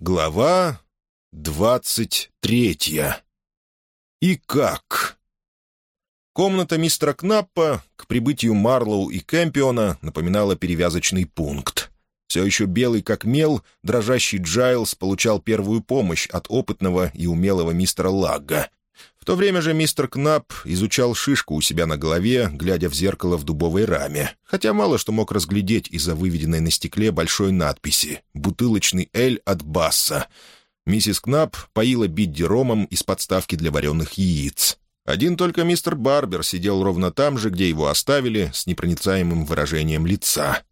Глава двадцать третья. И как? Комната мистера Кнаппа к прибытию Марлоу и Кэмпиона напоминала перевязочный пункт. Все еще белый как мел, дрожащий Джайлз получал первую помощь от опытного и умелого мистера Лагга. То время же мистер Кнап изучал шишку у себя на голове, глядя в зеркало в дубовой раме, хотя мало что мог разглядеть из-за выведенной на стекле большой надписи «Бутылочный эль от Басса». Миссис Кнап поила Бидди ромом из подставки для вареных яиц. Один только мистер Барбер сидел ровно там же, где его оставили, с непроницаемым выражением лица.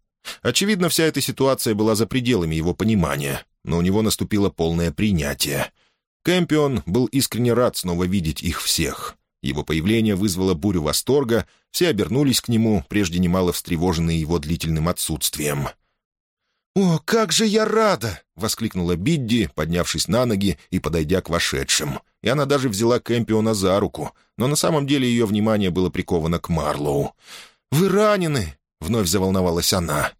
Очевидно, вся эта ситуация была за пределами его понимания, но у него наступило полное принятие. Кэмпион был искренне рад снова видеть их всех. Его появление вызвало бурю восторга, все обернулись к нему, прежде немало встревоженные его длительным отсутствием. «О, как же я рада!» — воскликнула Бидди, поднявшись на ноги и подойдя к вошедшим. И она даже взяла Кэмпиона за руку, но на самом деле ее внимание было приковано к Марлоу. «Вы ранены!» — вновь заволновалась она.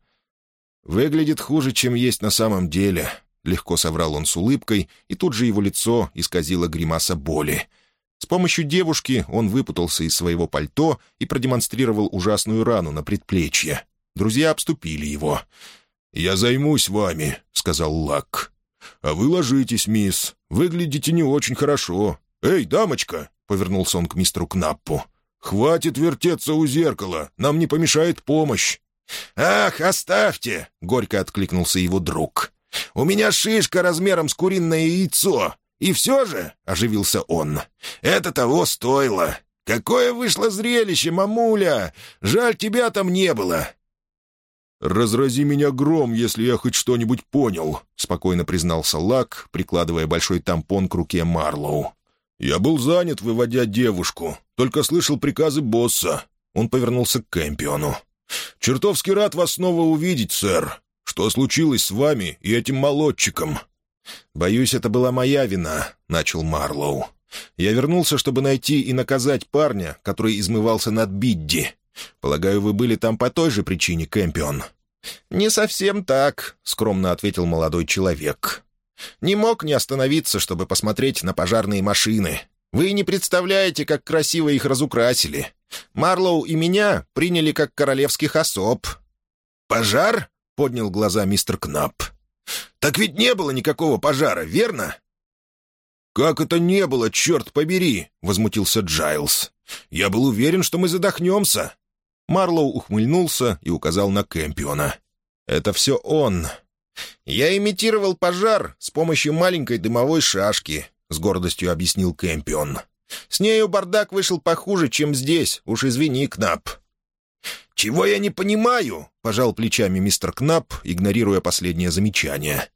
«Выглядит хуже, чем есть на самом деле», — легко соврал он с улыбкой, и тут же его лицо исказило гримаса боли. С помощью девушки он выпутался из своего пальто и продемонстрировал ужасную рану на предплечье. Друзья обступили его. «Я займусь вами», — сказал Лак. «А вы ложитесь, мисс. Выглядите не очень хорошо. Эй, дамочка!» — повернулся он к мистеру Кнаппу. «Хватит вертеться у зеркала. Нам не помешает помощь». «Ах, оставьте!» — горько откликнулся его друг. «У меня шишка размером с куриное яйцо. И все же, — оживился он, — это того стоило. Какое вышло зрелище, мамуля! Жаль, тебя там не было!» «Разрази меня гром, если я хоть что-нибудь понял», — спокойно признался Лак, прикладывая большой тампон к руке Марлоу. «Я был занят, выводя девушку, только слышал приказы босса». Он повернулся к Кэмпиону. «Чертовски рад вас снова увидеть, сэр. Что случилось с вами и этим молодчиком?» «Боюсь, это была моя вина», — начал Марлоу. «Я вернулся, чтобы найти и наказать парня, который измывался над Бидди. Полагаю, вы были там по той же причине, Кэмпион?» «Не совсем так», — скромно ответил молодой человек. «Не мог не остановиться, чтобы посмотреть на пожарные машины. Вы не представляете, как красиво их разукрасили. Марлоу и меня приняли как королевских особ». «Пожар?» — поднял глаза мистер Кнап. «Так ведь не было никакого пожара, верно?» «Как это не было, черт побери!» — возмутился Джайлз. «Я был уверен, что мы задохнемся». Марлоу ухмыльнулся и указал на Кэмпиона. «Это все он. Я имитировал пожар с помощью маленькой дымовой шашки», — с гордостью объяснил Кэмпион. С нею бардак вышел похуже, чем здесь, уж извини, Кнап». «Чего я не понимаю?» — пожал плечами мистер Кнап, игнорируя последнее замечание.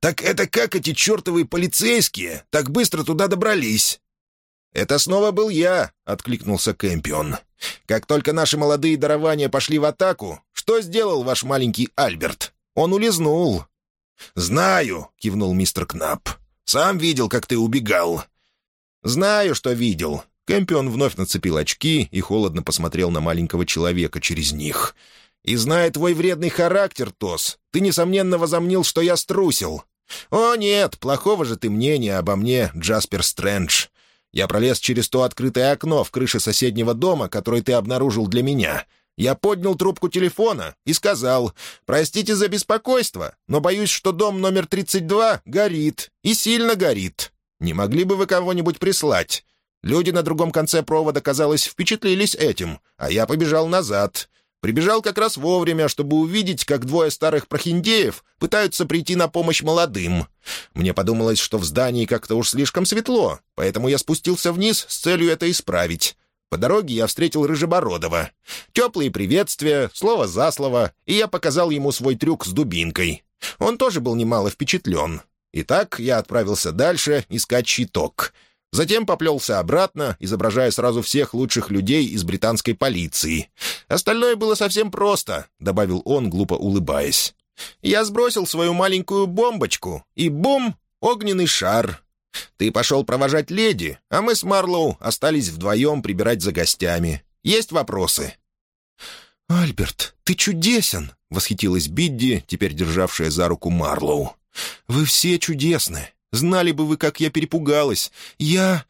«Так это как эти чертовые полицейские так быстро туда добрались?» «Это снова был я», — откликнулся Кэмпион. «Как только наши молодые дарования пошли в атаку, что сделал ваш маленький Альберт? Он улизнул». «Знаю», — кивнул мистер Кнап. «Сам видел, как ты убегал. «Знаю, что видел». Кэмпион вновь нацепил очки и холодно посмотрел на маленького человека через них. «И зная твой вредный характер, Тос, ты, несомненно, возомнил, что я струсил. О, нет, плохого же ты мнения обо мне, Джаспер Стрэндж. Я пролез через то открытое окно в крыше соседнего дома, который ты обнаружил для меня. Я поднял трубку телефона и сказал, «Простите за беспокойство, но боюсь, что дом номер 32 горит, и сильно горит. Не могли бы вы кого-нибудь прислать? Люди на другом конце провода, казалось, впечатлились этим, а я побежал назад. Прибежал как раз вовремя, чтобы увидеть, как двое старых прохиндеев пытаются прийти на помощь молодым. Мне подумалось, что в здании как-то уж слишком светло, поэтому я спустился вниз с целью это исправить. По дороге я встретил Рыжебородова. Теплые приветствия, слово за слово, и я показал ему свой трюк с дубинкой. Он тоже был немало впечатлен. Итак, я отправился дальше искать щиток. Затем поплелся обратно, изображая сразу всех лучших людей из британской полиции. Остальное было совсем просто, — добавил он, глупо улыбаясь. Я сбросил свою маленькую бомбочку, и бум — огненный шар. Ты пошел провожать леди, а мы с Марлоу остались вдвоем прибирать за гостями. Есть вопросы?» «Альберт, ты чудесен!» — восхитилась Бидди, теперь державшая за руку Марлоу. Вы все чудесны. Знали бы вы, как я перепугалась. Я...»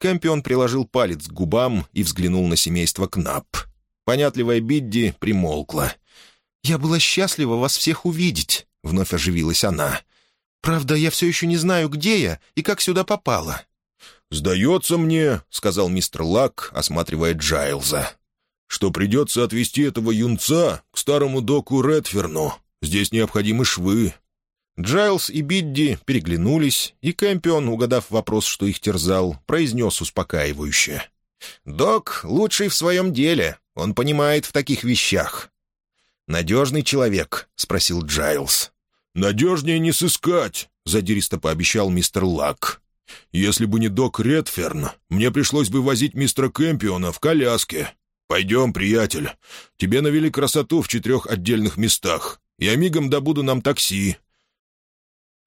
Кэмпион приложил палец к губам и взглянул на семейство Кнап. Понятливая Бидди примолкла. «Я была счастлива вас всех увидеть», — вновь оживилась она. «Правда, я все еще не знаю, где я и как сюда попала». «Сдается мне», — сказал мистер Лак, осматривая Джайлза, «что придется отвезти этого юнца к старому доку Редферну. Здесь необходимы швы». Джайлз и Бидди переглянулись, и Кэмпион, угадав вопрос, что их терзал, произнес успокаивающе. «Док лучший в своем деле. Он понимает в таких вещах». «Надежный человек?» — спросил Джайлз. «Надежнее не сыскать», — задиристо пообещал мистер Лак. «Если бы не док Редферн, мне пришлось бы возить мистера Кэмпиона в коляске. Пойдем, приятель. Тебе навели красоту в четырех отдельных местах. Я мигом добуду нам такси».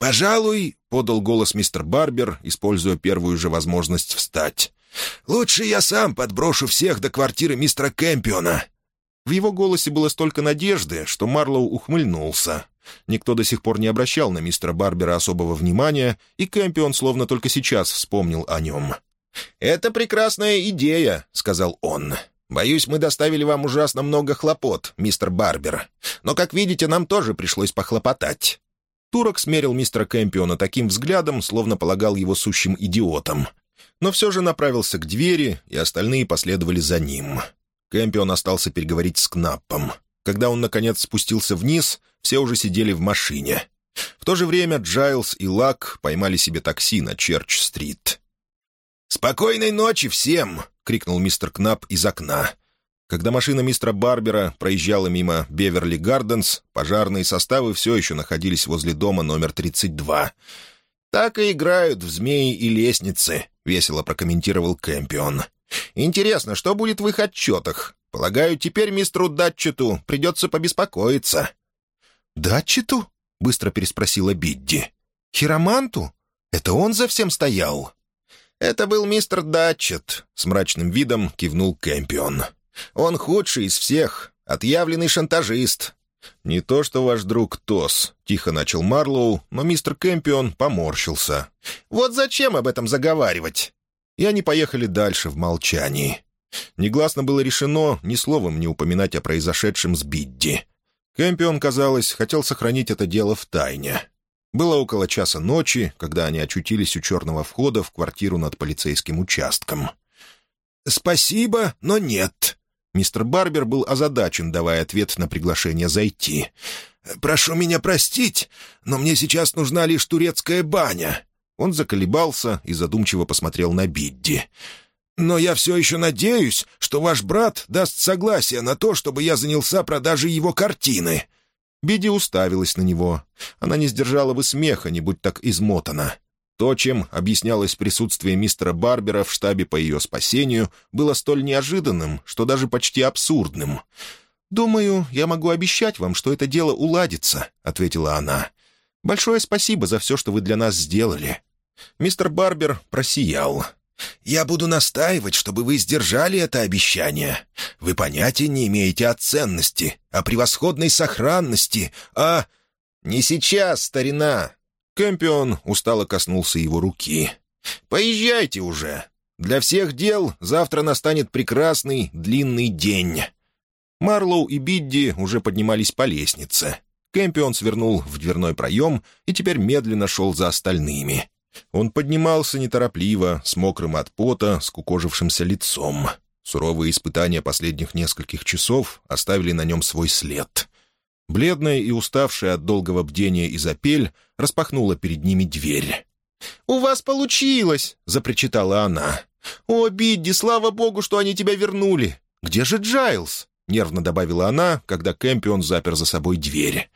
«Пожалуй», — подал голос мистер Барбер, используя первую же возможность встать. «Лучше я сам подброшу всех до квартиры мистера Кэмпиона». В его голосе было столько надежды, что Марлоу ухмыльнулся. Никто до сих пор не обращал на мистера Барбера особого внимания, и Кэмпион словно только сейчас вспомнил о нем. «Это прекрасная идея», — сказал он. «Боюсь, мы доставили вам ужасно много хлопот, мистер Барбер. Но, как видите, нам тоже пришлось похлопотать». Турок смерил мистера Кэмпиона таким взглядом, словно полагал его сущим идиотом. Но все же направился к двери, и остальные последовали за ним. Кэмпион остался переговорить с Кнаппом. Когда он, наконец, спустился вниз, все уже сидели в машине. В то же время Джайлз и Лак поймали себе такси на Черч-стрит. «Спокойной ночи всем!» — крикнул мистер Кнап из окна. Когда машина мистера Барбера проезжала мимо Беверли-Гарденс, пожарные составы все еще находились возле дома номер 32. «Так и играют в змеи и лестницы», — весело прокомментировал Кэмпион. «Интересно, что будет в их отчетах? Полагаю, теперь мистеру Датчету придется побеспокоиться». «Датчету?» — быстро переспросила Бидди. «Хироманту? Это он за всем стоял?» «Это был мистер Датчет», — с мрачным видом кивнул Кэмпион. Он худший из всех, отъявленный шантажист». «Не то что ваш друг Тос», — тихо начал Марлоу, но мистер Кэмпион поморщился. «Вот зачем об этом заговаривать?» И они поехали дальше в молчании. Негласно было решено ни словом не упоминать о произошедшем с Бидди. Кэмпион, казалось, хотел сохранить это дело в тайне. Было около часа ночи, когда они очутились у черного входа в квартиру над полицейским участком. «Спасибо, но нет», Мистер Барбер был озадачен, давая ответ на приглашение зайти. «Прошу меня простить, но мне сейчас нужна лишь турецкая баня». Он заколебался и задумчиво посмотрел на Бидди. «Но я все еще надеюсь, что ваш брат даст согласие на то, чтобы я занялся продажей его картины». Бидди уставилась на него. Она не сдержала бы смеха, не будь так измотана. То, чем объяснялось присутствие мистера Барбера в штабе по ее спасению, было столь неожиданным, что даже почти абсурдным. «Думаю, я могу обещать вам, что это дело уладится», — ответила она. «Большое спасибо за все, что вы для нас сделали». Мистер Барбер просиял. «Я буду настаивать, чтобы вы сдержали это обещание. Вы понятия не имеете о ценности, о превосходной сохранности, а...» «Не сейчас, старина!» Кэмпион устало коснулся его руки. «Поезжайте уже. Для всех дел завтра настанет прекрасный длинный день». Марлоу и Бидди уже поднимались по лестнице. Кэмпион свернул в дверной проем и теперь медленно шел за остальными. Он поднимался неторопливо, с мокрым от пота, скукожившимся лицом. Суровые испытания последних нескольких часов оставили на нем свой след. Бледная и уставшая от долгого бдения Изапель распахнула перед ними дверь. «У вас получилось!» — запричитала она. «О, Бидди, слава богу, что они тебя вернули! Где же Джайлз?» — нервно добавила она, когда Кэмпион запер за собой дверь.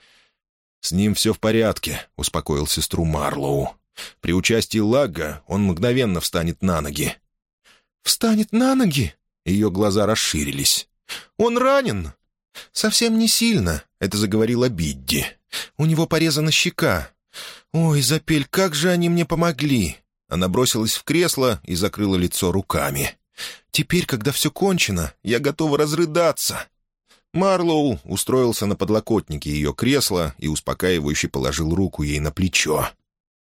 «С ним все в порядке», — успокоил сестру Марлоу. «При участии Лагга он мгновенно встанет на ноги». «Встанет на ноги?» — ее глаза расширились. «Он ранен?» «Совсем не сильно», — это заговорила Бидди. «У него порезана щека. Ой, Запель, как же они мне помогли!» Она бросилась в кресло и закрыла лицо руками. «Теперь, когда все кончено, я готова разрыдаться». Марлоу устроился на подлокотнике ее кресла и успокаивающе положил руку ей на плечо.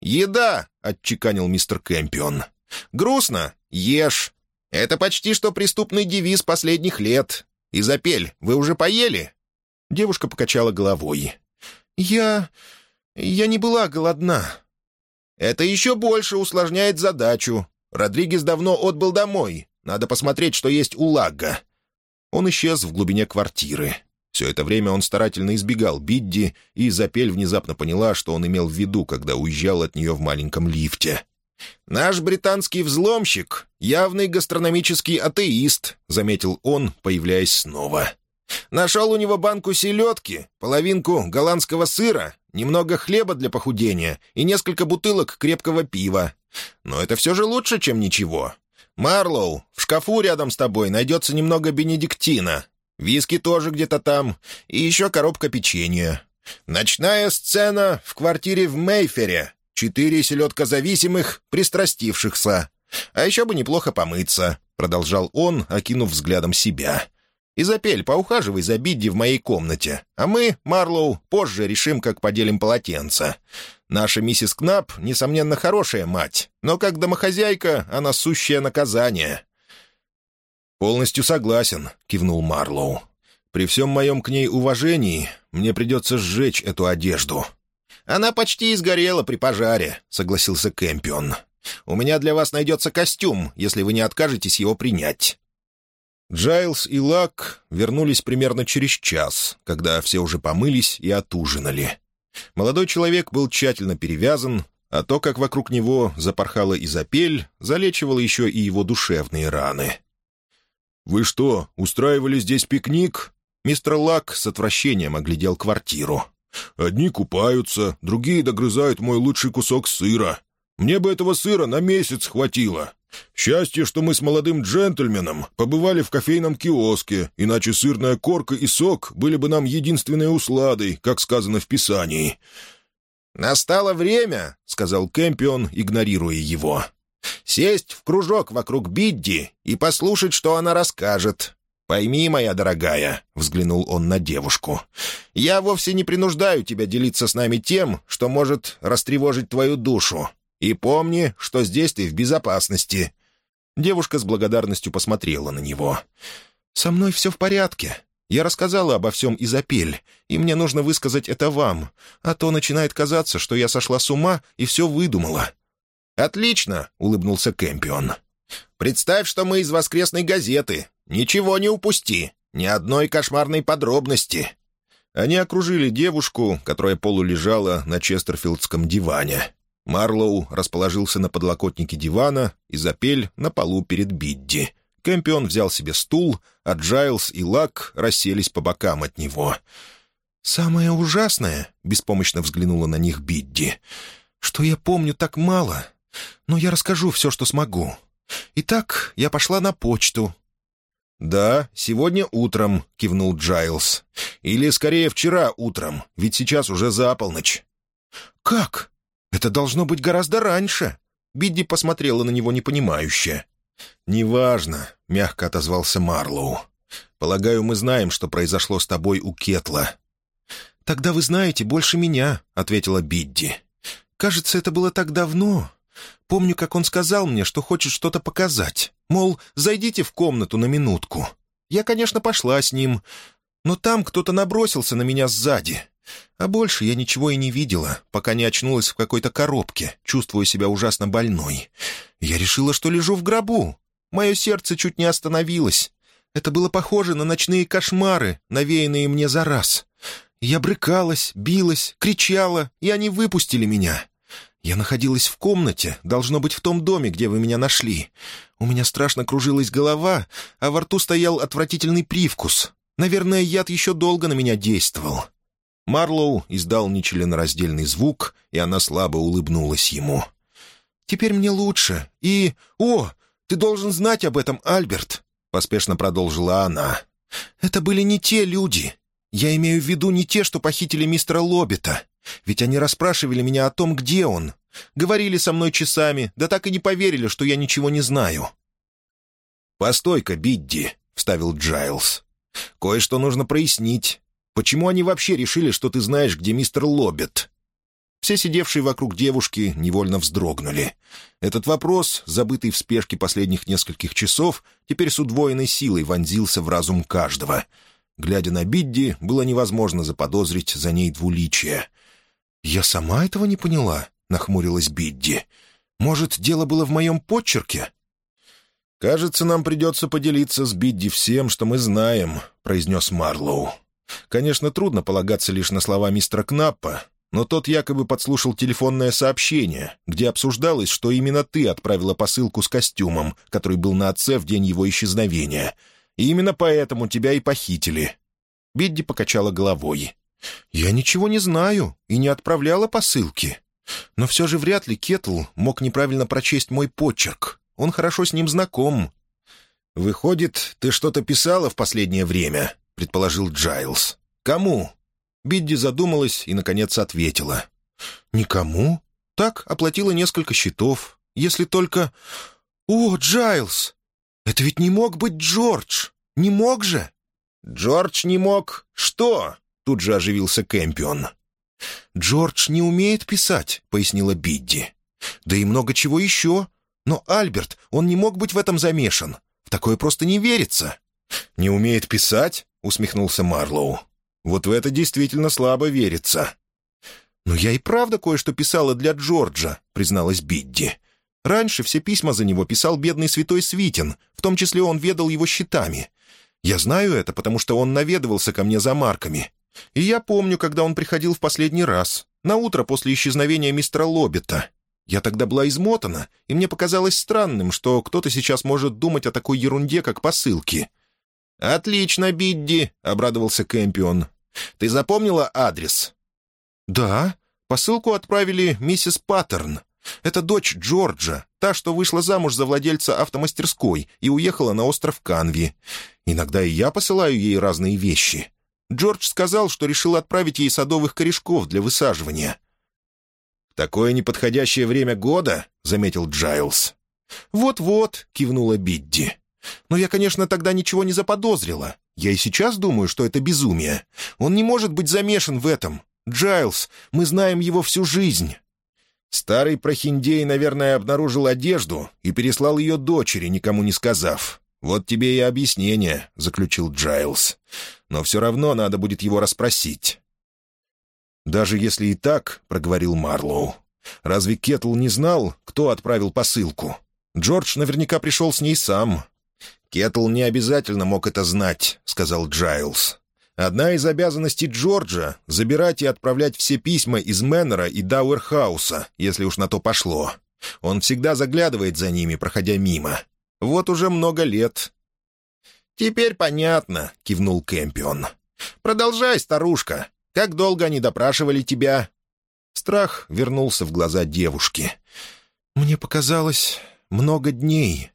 «Еда!» — отчеканил мистер Кэмпион. «Грустно? Ешь. Это почти что преступный девиз последних лет. Изапель, вы уже поели?» Девушка покачала головой. «Я... я не была голодна». «Это еще больше усложняет задачу. Родригес давно отбыл домой. Надо посмотреть, что есть у Лагга». Он исчез в глубине квартиры. Все это время он старательно избегал Бидди, и Запель внезапно поняла, что он имел в виду, когда уезжал от нее в маленьком лифте. «Наш британский взломщик — явный гастрономический атеист», — заметил он, появляясь снова. «Нашел у него банку селедки, половинку голландского сыра, немного хлеба для похудения и несколько бутылок крепкого пива. Но это все же лучше, чем ничего. Марлоу, в шкафу рядом с тобой найдется немного бенедиктина. Виски тоже где-то там. И еще коробка печенья. Ночная сцена в квартире в Мейфере. Четыре селедкозависимых, пристрастившихся. А еще бы неплохо помыться», — продолжал он, окинув взглядом себя. «Изапель, поухаживай за Бидди в моей комнате, а мы, Марлоу, позже решим, как поделим полотенца. Наша миссис Кнап, несомненно, хорошая мать, но как домохозяйка она сущее наказание». «Полностью согласен», — кивнул Марлоу. «При всем моем к ней уважении мне придется сжечь эту одежду». «Она почти изгорела при пожаре», — согласился Кэмпион. «У меня для вас найдется костюм, если вы не откажетесь его принять». Джайлз и Лак вернулись примерно через час, когда все уже помылись и отужинали. Молодой человек был тщательно перевязан, а то, как вокруг него запорхала изопель, залечивало еще и его душевные раны. «Вы что, устраивали здесь пикник?» Мистер Лак с отвращением оглядел квартиру. «Одни купаются, другие догрызают мой лучший кусок сыра. Мне бы этого сыра на месяц хватило. Счастье, что мы с молодым джентльменом побывали в кофейном киоске, иначе сырная корка и сок были бы нам единственной усладой, как сказано в Писании». «Настало время», — сказал Кэмпион, игнорируя его. «Сесть в кружок вокруг Бидди и послушать, что она расскажет. «Пойми, моя дорогая», — взглянул он на девушку, — «я вовсе не принуждаю тебя делиться с нами тем, что может растревожить твою душу. И помни, что здесь ты в безопасности». Девушка с благодарностью посмотрела на него. «Со мной все в порядке. Я рассказала обо всем Изапель, и мне нужно высказать это вам, а то начинает казаться, что я сошла с ума и все выдумала». «Отлично», — улыбнулся Кэмпион. «Представь, что мы из воскресной газеты. Ничего не упусти. Ни одной кошмарной подробности». Они окружили девушку, которая полулежала на честерфилдском диване. Марлоу расположился на подлокотнике дивана и запель на полу перед Бидди. Кэмпион взял себе стул, а Джайлз и Лак расселись по бокам от него. «Самое ужасное», — беспомощно взглянула на них Бидди, — «что я помню так мало, но я расскажу все, что смогу. Итак, я пошла на почту». «Да, сегодня утром», — кивнул Джайлз. «Или, скорее, вчера утром, ведь сейчас уже за полночь». «Как?» «Это должно быть гораздо раньше». Бидди посмотрела на него непонимающе. «Неважно», — мягко отозвался Марлоу. «Полагаю, мы знаем, что произошло с тобой у Кетла». «Тогда вы знаете больше меня», — ответила Бидди. «Кажется, это было так давно. Помню, как он сказал мне, что хочет что-то показать. Мол, зайдите в комнату на минутку. Я, конечно, пошла с ним, но там кто-то набросился на меня сзади. А больше я ничего и не видела, пока не очнулась в какой-то коробке, чувствуя себя ужасно больной. Я решила, что лежу в гробу. Мое сердце чуть не остановилось. Это было похоже на ночные кошмары, навеянные мне за раз. Я брыкалась, билась, кричала, и они выпустили меня. Я находилась в комнате, должно быть, в том доме, где вы меня нашли. У меня страшно кружилась голова, а во рту стоял отвратительный привкус. Наверное, яд еще долго на меня действовал. Марлоу издал нечленораздельный звук, и она слабо улыбнулась ему. «Теперь мне лучше. И... О, ты должен знать об этом, Альберт!» — поспешно продолжила она. «Это были не те люди. Я имею в виду не те, что похитили мистера Лоббита. Ведь они расспрашивали меня о том, где он. Говорили со мной часами, да так и не поверили, что я ничего не знаю». «Постой-ка, Бидди», — вставил Джайлз. Кое-что нужно прояснить. Почему они вообще решили, что ты знаешь, где мистер Лоббит?» Все сидевшие вокруг девушки невольно вздрогнули. Этот вопрос, забытый в спешке последних нескольких часов, теперь с удвоенной силой вонзился в разум каждого. Глядя на Бидди, было невозможно заподозрить за ней двуличие. «Я сама этого не поняла», — нахмурилась Бидди. «Может, дело было в моем почерке?» «Кажется, нам придется поделиться с Бидди всем, что мы знаем», — произнес Марлоу. «Конечно, трудно полагаться лишь на слова мистера Кнаппа, но тот якобы подслушал телефонное сообщение, где обсуждалось, что именно ты отправила посылку с костюмом, который был на отце в день его исчезновения. И именно поэтому тебя и похитили». Бидди покачала головой. «Я ничего не знаю и не отправляла посылки. Но все же вряд ли Кетл мог неправильно прочесть мой почерк. Он хорошо с ним знаком». «Выходит, ты что-то писала в последнее время?» — предположил Джайлз. «Кому?» Бидди задумалась и, наконец, ответила. «Никому. Так оплатила несколько счетов. Если только... О, Джайлз! Это ведь не мог быть Джордж! Не мог же?» «Джордж не мог? Что?» — тут же оживился Кэмпион. «Джордж не умеет писать», — пояснила Бидди. «Да и много чего еще. Но Альберт, он не мог быть в этом замешан. В такое просто не верится». «Не умеет писать?» — усмехнулся Марлоу. Вот в это действительно слабо верится». «Но я и правда кое-что писала для Джорджа», — призналась Бидди. «Раньше все письма за него писал бедный святой Свитин, в том числе он ведал его счетами. Я знаю это, потому что он наведывался ко мне за марками. И я помню, когда он приходил в последний раз, на утро после исчезновения мистера Лоббита. Я тогда была измотана, и мне показалось странным, что кто-то сейчас может думать о такой ерунде, как посылки». «Отлично, Бидди», — обрадовался Кэмпион. Ты запомнила адрес?» «Да. Посылку отправили миссис Паттерн. Это дочь Джорджа, та, что вышла замуж за владельца автомастерской и уехала на остров Канви. Иногда и я посылаю ей разные вещи. Джордж сказал, что решил отправить ей садовых корешков для высаживания». «Такое неподходящее время года», — заметил Джайлз. «Вот-вот», — кивнула Бидди. «Но я, конечно, тогда ничего не заподозрила. Я и сейчас думаю, что это безумие. Он не может быть замешан в этом. Джайлз, мы знаем его всю жизнь». Старый прохиндей, наверное, обнаружил одежду и переслал ее дочери, никому не сказав. «Вот тебе и объяснение», — заключил Джайлз. «Но все равно надо будет его расспросить». «Даже если и так», — проговорил Марлоу, — «разве Кетл не знал, кто отправил посылку? Джордж наверняка пришел с ней сам. «Кетл не обязательно мог это знать», — сказал Джайлз. «Одна из обязанностей Джорджа — забирать и отправлять все письма из Мэннера и Дауэрхауса, если уж на то пошло. Он всегда заглядывает за ними, проходя мимо. Вот уже много лет». «Теперь понятно», — кивнул Кэмпион. «Продолжай, старушка. Как долго они допрашивали тебя?» Страх вернулся в глаза девушки. «Мне показалось, много дней.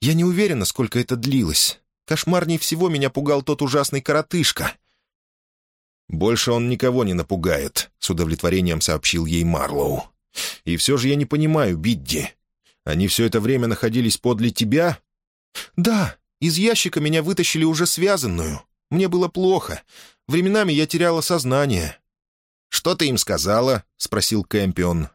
Я не уверена, сколько это длилось. Кошмарней всего меня пугал тот ужасный коротышка». «Больше он никого не напугает», — с удовлетворением сообщил ей Марлоу. «И все же я не понимаю, Бидди. Они все это время находились подле тебя?» «Да, из ящика меня вытащили уже связанную. Мне было плохо. Временами я теряла сознание». «Что ты им сказала?» — спросил Кэмпион.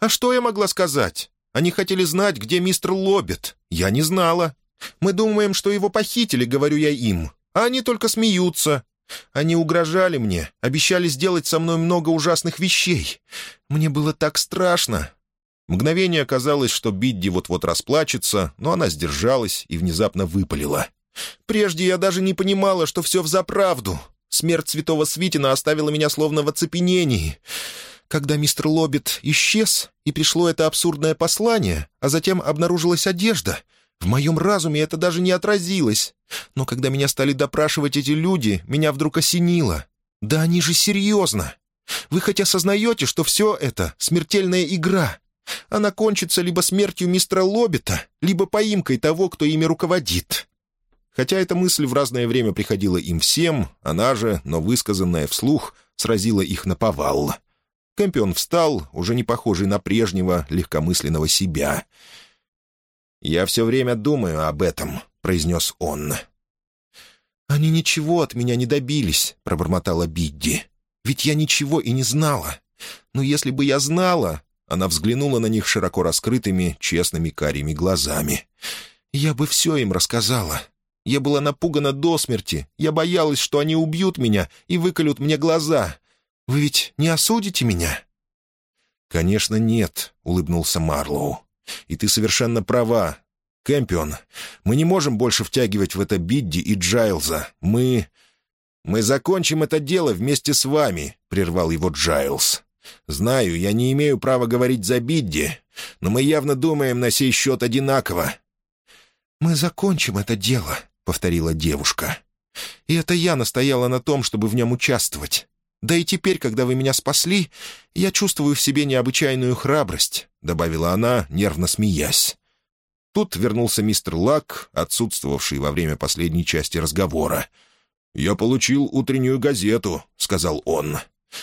«А что я могла сказать? Они хотели знать, где мистер Лоббит. Я не знала. Мы думаем, что его похитили, говорю я им. А они только смеются. Они угрожали мне, обещали сделать со мной много ужасных вещей. Мне было так страшно. Мгновение казалось, что Бидди вот-вот расплачется, но она сдержалась и внезапно выпалила. «Прежде я даже не понимала, что все взаправду. Смерть святого Свитина оставила меня словно в оцепенении. Когда мистер Лоббит исчез, и пришло это абсурдное послание, а затем обнаружилась одежда, в моем разуме это даже не отразилось. Но когда меня стали допрашивать эти люди, меня вдруг осенило. Да они же серьезно. Вы хоть осознаете, что все это — смертельная игра? Она кончится либо смертью мистера Лоббита, либо поимкой того, кто ими руководит. Хотя эта мысль в разное время приходила им всем, она же, но высказанная вслух, сразила их на повал. Кэмпион встал, уже не похожий на прежнего, легкомысленного себя. «Я все время думаю об этом», — произнес он. «Они ничего от меня не добились», — пробормотала Бидди. «Ведь я ничего и не знала. Но если бы я знала...» Она взглянула на них широко раскрытыми, честными карими глазами. «Я бы все им рассказала. Я была напугана до смерти. Я боялась, что они убьют меня и выколют мне глаза. Вы ведь не осудите меня?» «Конечно, нет», — улыбнулся Марлоу. «И ты совершенно права. Кэмпион, мы не можем больше втягивать в это Бидди и Джайлза. Мы...» «Мы закончим это дело вместе с вами», — прервал его Джайлз. «Знаю, я не имею права говорить за Бидди, но мы явно думаем на сей счет одинаково». «Мы закончим это дело», — повторила девушка. «И это я настояла на том, чтобы в нем участвовать. Да и теперь, когда вы меня спасли, я чувствую в себе необычайную храбрость», — добавила она, нервно смеясь. Тут вернулся мистер Лак, отсутствовавший во время последней части разговора. «Я получил утреннюю газету», — сказал он.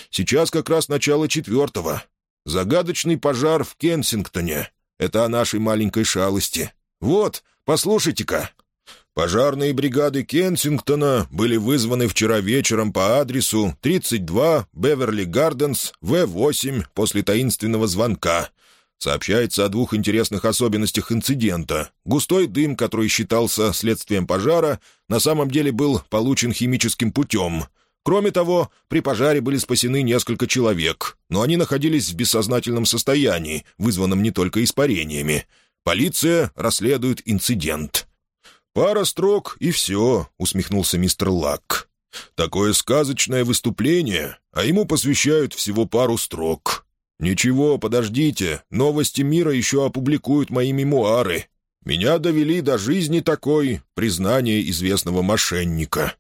«Сейчас как раз начало четвертого. Загадочный пожар в Кенсингтоне. Это о нашей маленькой шалости. Вот, послушайте-ка». Пожарные бригады Кенсингтона были вызваны вчера вечером по адресу 32 Беверли Гарденс, В-8, после таинственного звонка. Сообщается о двух интересных особенностях инцидента. Густой дым, который считался следствием пожара, на самом деле был получен химическим путем. Кроме того, при пожаре были спасены несколько человек, но они находились в бессознательном состоянии, вызванном не только испарениями. Полиция расследует инцидент. «Пара строк, и все», — усмехнулся мистер Лак. «Такое сказочное выступление, а ему посвящают всего пару строк. «Ничего, подождите, новости мира еще опубликуют мои мемуары. Меня довели до жизни такой, признание известного мошенника».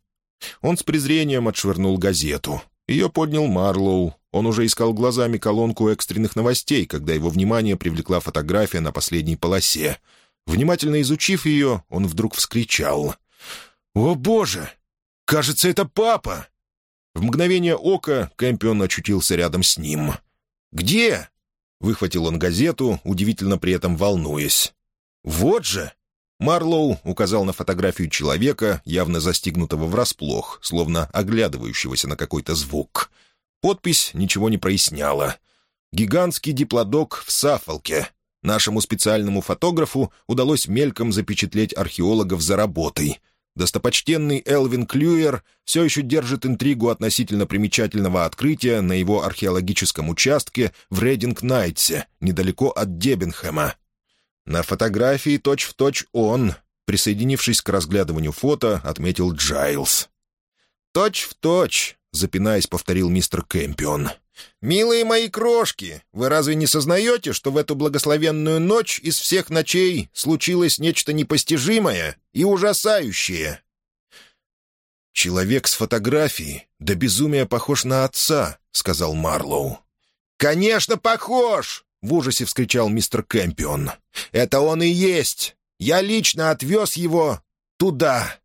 Он с презрением отшвырнул газету. Ее поднял Марлоу. Он уже искал глазами колонку экстренных новостей, когда его внимание привлекла фотография на последней полосе. Внимательно изучив ее, он вдруг вскричал. «О, Боже! Кажется, это папа!» В мгновение ока Кэмпион очутился рядом с ним — «Где?» — выхватил он газету, удивительно при этом волнуясь. «Вот же!» Марлоу указал на фотографию человека, явно застигнутого врасплох, словно оглядывающегося на какой-то звук. Подпись ничего не проясняла. «Гигантский диплодок в Сафолке». Нашему специальному фотографу удалось мельком запечатлеть археологов за работой — Достопочтенный Элвин Клюер все еще держит интригу относительно примечательного открытия на его археологическом участке в Рейдинг-Найтсе, недалеко от Дебенхэма. На фотографии точь-в-точь точь он, присоединившись к разглядыванию фото, отметил Джайлз. «Точь-в-точь», — запинаясь, повторил мистер Кэмпион. «Милые мои крошки, вы разве не сознаете, что в эту благословенную ночь из всех ночей случилось нечто непостижимое и ужасающее?» «Человек с фотографией до безумия похож на отца», — сказал Марлоу. «Конечно, похож!» — в ужасе вскричал мистер Кэмпион. «Это он и есть! Я лично отвез его туда!»